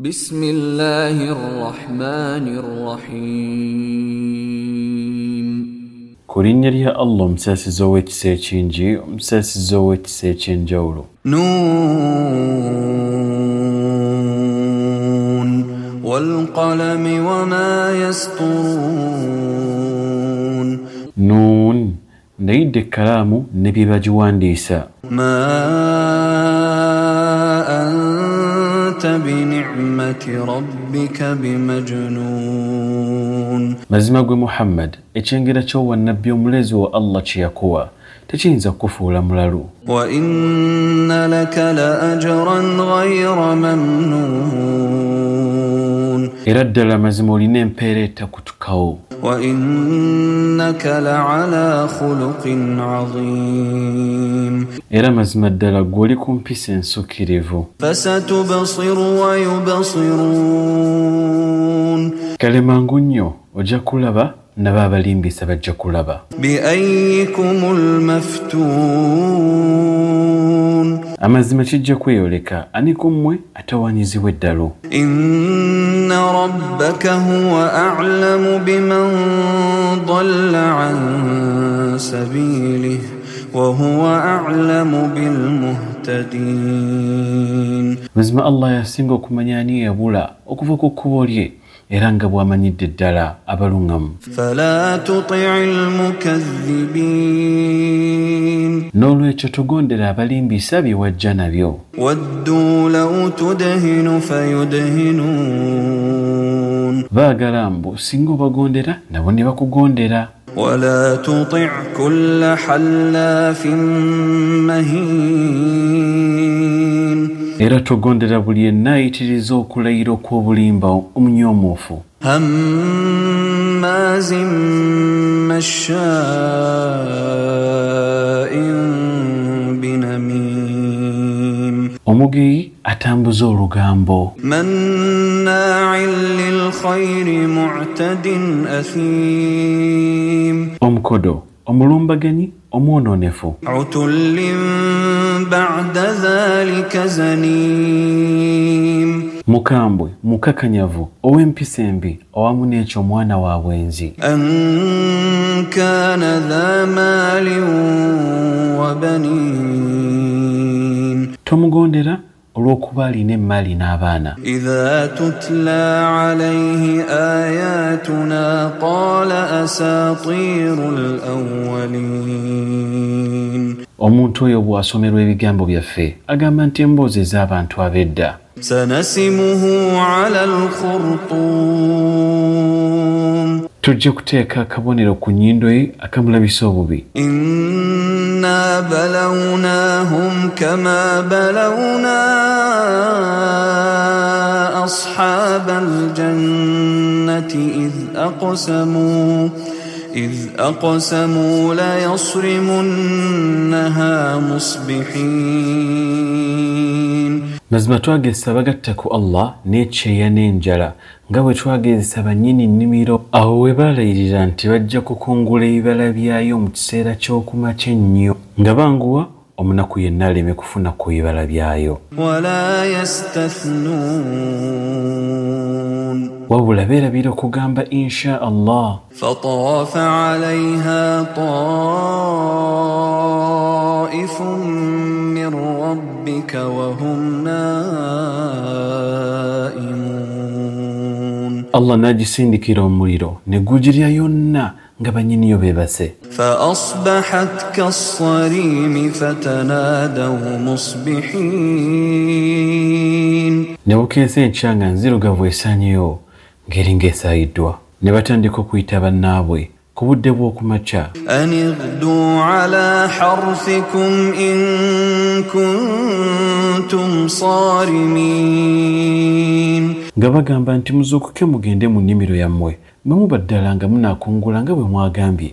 بسم الله الرحمن الرحيم. كورينيريا الله مساس زويت سيتشينجي مساس زويت سيتشين جولو نون والقلم وما يسطرون نون نيد كلامه نبي باجوان ديسا ما أنت بنا mazima gwe muhammad ekyengera ky'owannabbi omulezi wa allah kye yakuwa tekiyinza kukufuula mulalu. Wainna laka la ajaran ghayra mamnun. era ddala mazima olina empeera etakutukawo era mazima ddala gw'oli ku mpisa ensukkirivu kale mangu nnyo ojja kulaba nabo abalimbisa bajja kulaba amazima kijja kweyoleka ani ku mmwe atawanyizibwa eddalo ربك هو أعلم بمن ضل عن سبيله وهو أعلم بالمهتدين. مزما الله يسنغكم من يعني بولا أكفكو كوريه era nga bw'amanyidde ddala abaluŋŋamu فلا تطع المكذبين n'olwekyo tugondera abalimbisa bye wajja nabyo ودوا لو تدهن فيدهنون baagala mbu singa obagondera nabo ne bakugondera ولا تطع كل حلاف مهين era togondera buli yenna ayitiriza okulayira okw'obulimba omunyoomuufu hammazin mashaain binamim. Omugeyi atambuza olugambo. Mannaain lilkhayri mutadin athim. Omukodo. omulumbaganyi omwonoonefu mukambwe mukakanyavu ow'empisa embi awamu n'ekyo omwana wa bwenzi. Tomugondera olw'okuba alina emmaali n'abaana. Idha tutla alayhi ayatuna qala asatiiru lawalin omuntu oyo bw'asomerwa ebigambo byaffe agamba nti emboozi ez'abantu ab'edda. Sanasimuhu ala lkhurtum tujja kuteeka akabonero ku nnyindo ye akamulabisa obubi. In... إنا بلوناهم كما بلونا أصحاب الجنة إذ أقسموا إذ أقسموا ليصرمنها مصبحين mazima twagezesa bagatta ku allah n'ekyeya n'enjala nga bwe twagezesa bannyini nnimiro awo we balayirira nti bajja kukungula ebibala byayo mu kiseera ky'okumakya ennyo nga banguwa omunaku yenna aleme kufuna ku bibala byayo. Wabula beerabira okugamba insha allah. Fataafa alaiha taifun ربك وهم نائمون allah n'agisindikira omuliro ne gugirya yonna nga bannyiniyo beebase فأصبحت كالصريم فتنادوا مصبحين ne bukeesa enkya nga nzirugavu esaanyeyo ngeri ng'esaayiddwa ne batandika okuyita bannaabwe kuwuddeebwo kumaca an ighdu ala harfikum in kuntum sarimin. nga bagamba nti muzuukuke mugende mu nnimiro yammwe. Mwe muba ddala nga munaakungula nga bwe mwagambye.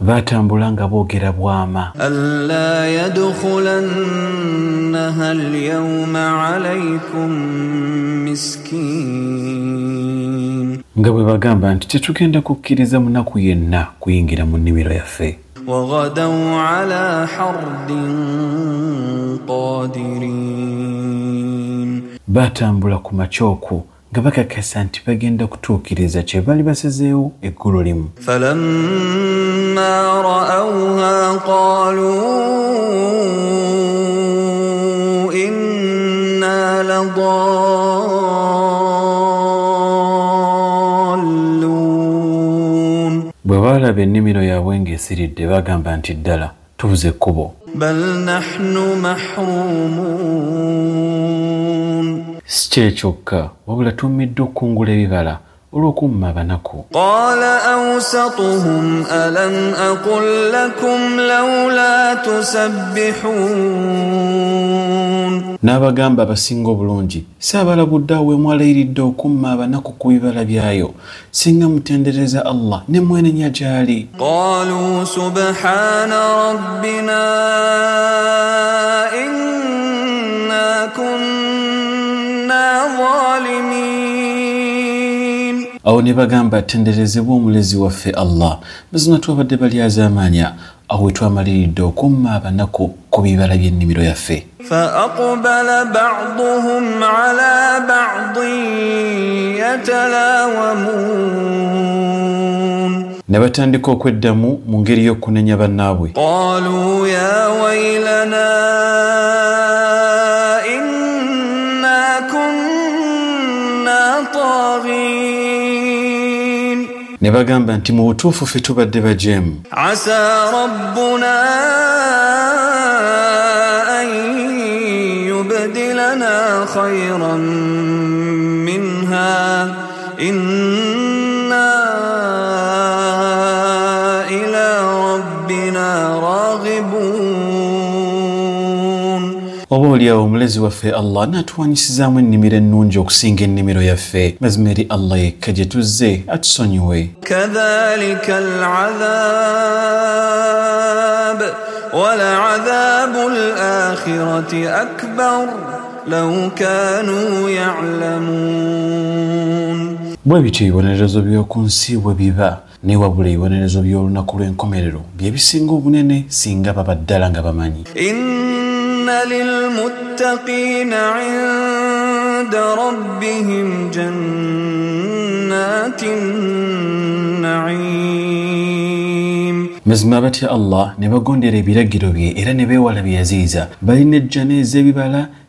Baatambula nga boogera bwama. Nga bwe bagamba nti tetugenda kukkiriza munaku yenna kuyingira mu nnimiro yaffe. وغدوا على حرد قادرين batambula ku makyoko nga bakakasa nti bagenda kutuukiriza kye baali basezeewo eggulu limu falamma raauha qaalu inna ladaa bwe baalaba ennimiro yaabwe ng'esiridde bagamba nti ddala tubuze ekkubo. Si kye kyokka wabula tumiddwa okukungula ebibala olw'okumma abanaku. Qala awsatuhum alam aqul lakum laula tusabbihun? n'abagamba abasinga obulungi saabalabudde awo wemwalayiridde okumma abanaku ku bibala byayo. Singa mutendereza allah ne mwenenya gyali. Qalu subhana rabbina inna kunna zalimin awo ne bagamba atenderezebwe omulezi waffe allah. Mazima twabadde balyazaamaanya awo we twamaliridde okumma abanaku ku bibala by'ennimiro yaffe فأقبل بعضهم على بعض يتلاومون ne batandika okweddamu mu ngeri y'okunenya bannaabwe قالوا يا ويلنا ne bagamba nti mu butuufu ffe tubadde bajeemu عسى ربنا أن يبدلنا خيرا منها إنا oba oliawo omulezi waffe allah n'atuwanyisizaamu ennimiro ennungi okusinga ennimiro yaffe mazima eri allah yekka gye tuzze atusonyiwe كذلك العذاب ولعذاب الآخرة أكبر لو كانوا يعلمون bwe bityo ebibonerezo by'oku nsi bwe biba ne wabula ebibonerezo by'olunaku lw'enkomerero bye bisinga obunene singa baba ddala nga bamanyi للمتقين عند ربهم جنات النعيم. مزما بتي الله نبا غوندي ري بيرا غيروبي ارا نبي ولا بيزيزا بين الجنة زبي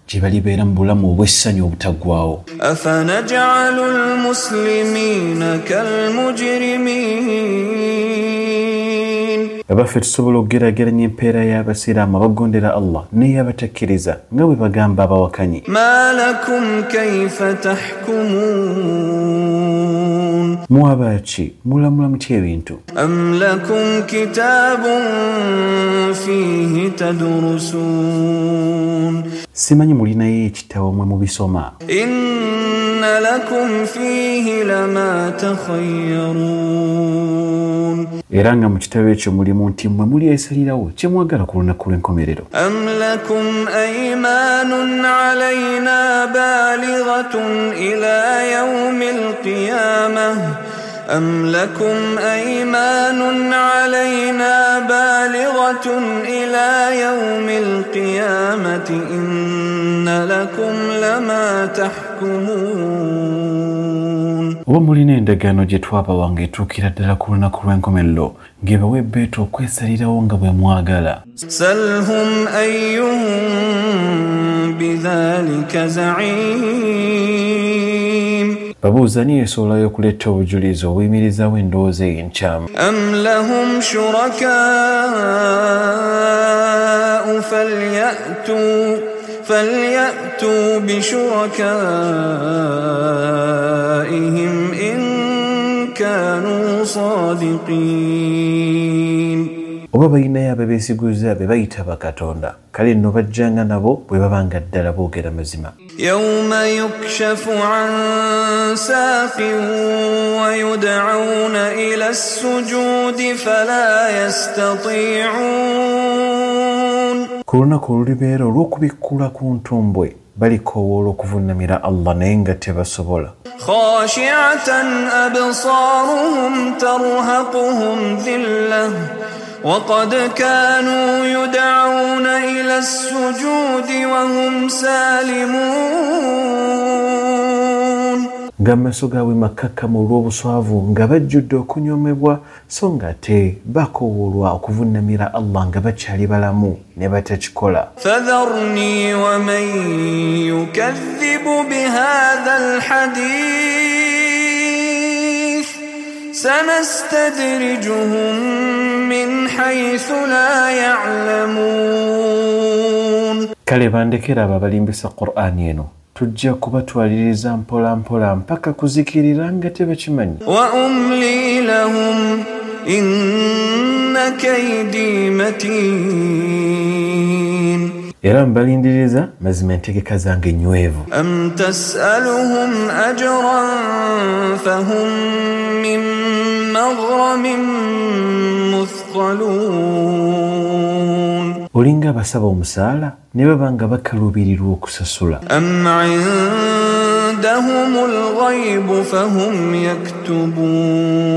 جبالي بين امبولا مو وسني وبتغواو أفنجعل المسلمين كالمجرمين. abaffe tusobola okugeraageranya empeera y'abasiraamu abagondera allah n'ey'abatakkiriza nga bwe bagamba abawakanyi. Mwabaaki mulamula muty ebintu? simanyi mulinayo ekitabo mwe mubisoma inna lakum fihi lama takhayyarun era nga mu kitabo ekyo mulimu nti mwe mulyesalirawo kye mwagala ku lunaku lw'enkomerero am lakum aymanun alayna balighatun ila yaumi alqiyamah أم لكم أيمان علينا بالغة إلى يوم القيامة إن لكم لما تحكمون oba mulina endagaano gye twabawa ng'etuukira ddala ku lunaku lw'enkomerero ng'ebawa ebbeetu okwesalirawo nga bwe mwagala سلهم أيهم بذلك زعيم babuuza niyo esobolayo okuleeta obujulizi obuyimirizaawo endowooza eyo enkyamu أم لهم شركاء فليأتوا فليأتوا بشركائهم إن كانوا صادقين oba balinayo ababeesiguza be bayita bakatonda kale nno bajjanga nabo bwe baba nga ddala boogera mazima يوم يكشف عن ساق ويدعون إلى السجود فلا يستطيعون ku lunaku olulibeera olw'okubikkula ku ntumbwe balikoowoola okuvunnamira allah naye nga tebasobola خاشعة أبصارهم ترهقهم ذلة وقد كانوا يدعون إلى السجود وهم سالمون nga maaso gaabwe makkakkamu olw'obuswavu nga bajjudde okunyomebwa so nga ate bakoowolwa okuvunnamira allah nga bakyali balamu ne batakikola فذرني ومن يكذب بهذا الحديث سنستدرجهم min haythu la ya'lamun kale bandekera abo abalimbisa qur'aani eno. Tujja kubatwaliriza mpola mpola mpaka kuzikirira nga tebakimanyi. Wa umli lahum inna kaidi matin. Era mbalindiriza mazima entegeka zange nywevu am tasaluhum ajran fahum min maghramin يثقلون. ولينغا بسابا ومسالة نبابا نغبك روبيري روك ساسولا أم عندهم الغيب فهم يكتبون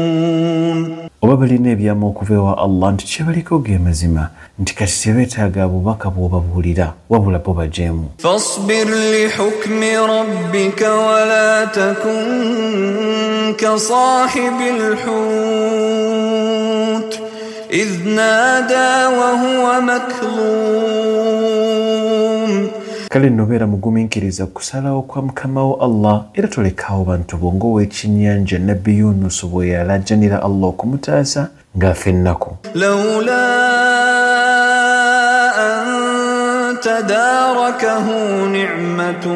وبابا لنبيا موكوفي الله انت شبريكو جيمزيما انت كاسيفيتا غابو باكا بوبا بوليدا وابولا بوبا جيمو فاصبر لحكم ربك ولا تكن كصاحب الحوت إذ نادى وهو مكظوم kale nno beera mugumiikiriza kusalawo kwa mukamawo allah era tolekaawo bantu bo ng'ow'ekyennyanja nabbi yunusu bwe yalajjanira allah okumutaasa ng'afa ennaku لولا أن تداركه نعمة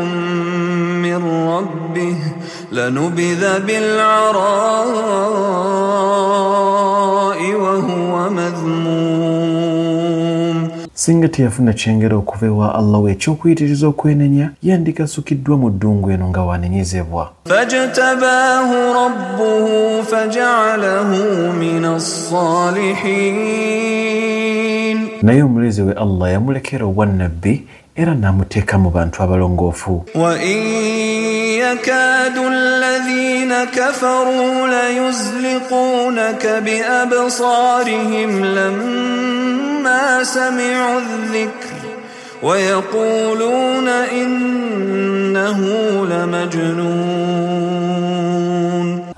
من ربه lanubidha bil'arai wahuwa madhmum singati yafuna kyengera okuva allah ekyokuyitiriza okwenenya yandikasukiddwa mu ddungu eno nga wanenyezebwa. Fajtabahu rabbuhu fajalahu min assalihin naye omulezi we allah yamulekera obwannabbi era n'amuteeka mu bantu abalongoofu. Wa يكاد الذين كفروا ليزلقونك بأبصارهم لما سمعوا الذكر ويقولون إنه لمجنون.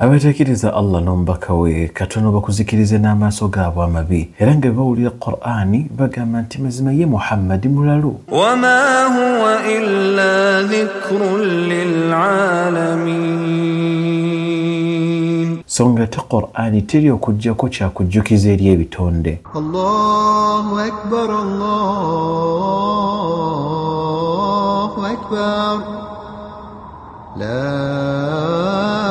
abeeteekereza allah n'omubakawe katonda bakuzikirize n'amaaso gaabwe amabi. Era nga bawulira qur'ani bagamba nti mazima ye muhammadi mulalu wama huwa illa dhikrun lilalamin. So nga te qur'ani teri okugjako kyakujjukiza eri ebitonde. La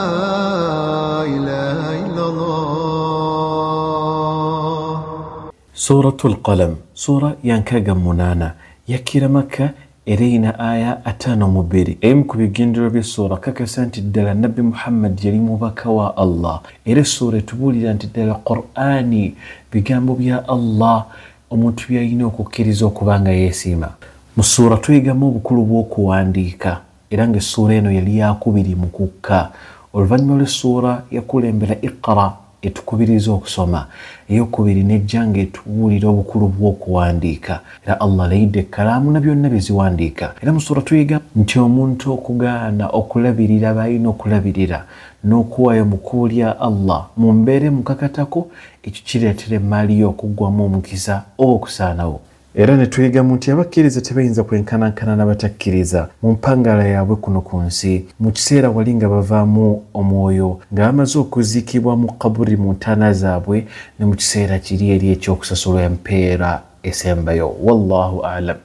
suratu lqalam sura yankaga munaana yakkira makka era erina aya ataano mu bbiri emu ku bigendero by'essuura kakasa nti ddala nabbi muhammad yali mubaka wa allah. Era essuura etubuulira nti ddala qur'ani bigambo bya allah omuntu byalina okukkiriza okuba nga yeesiima. Mu ssuura tuyigamu obukulu bw'okuwandiika era ng'essuura eno yali yakubiri mu kukka. Oluvannyuma lw'essuura yakulembera iqra etukubiriza okusoma. Eyokubiri nejja ngaetubuulira obukulu bw'okuwandiika. Era allah alayidde ekkalaamu na byonna byeziwandiika era mu sura tuyiga nti omuntu okugaana okulabirira baalina okulabirira n'okuwayo mu kkubo lya allah mu mbeera emukakatako ekyo kireetera emaali yo okuggwamu omukisa oba okusaanawo era ne tuyigamu nti abakkiriza tebayinza kwenkanankana n'abatakkiriza. Mu mpangala yaabwe kuno ku nsi mu kiseera wali nga bavaamu omwoyo nga bamaze okuziikibwa mu kaburi mu ntaana zaabwe ne mu kiseera kiri eri ekyokusasulwa empeera esembayo. Wallahu alam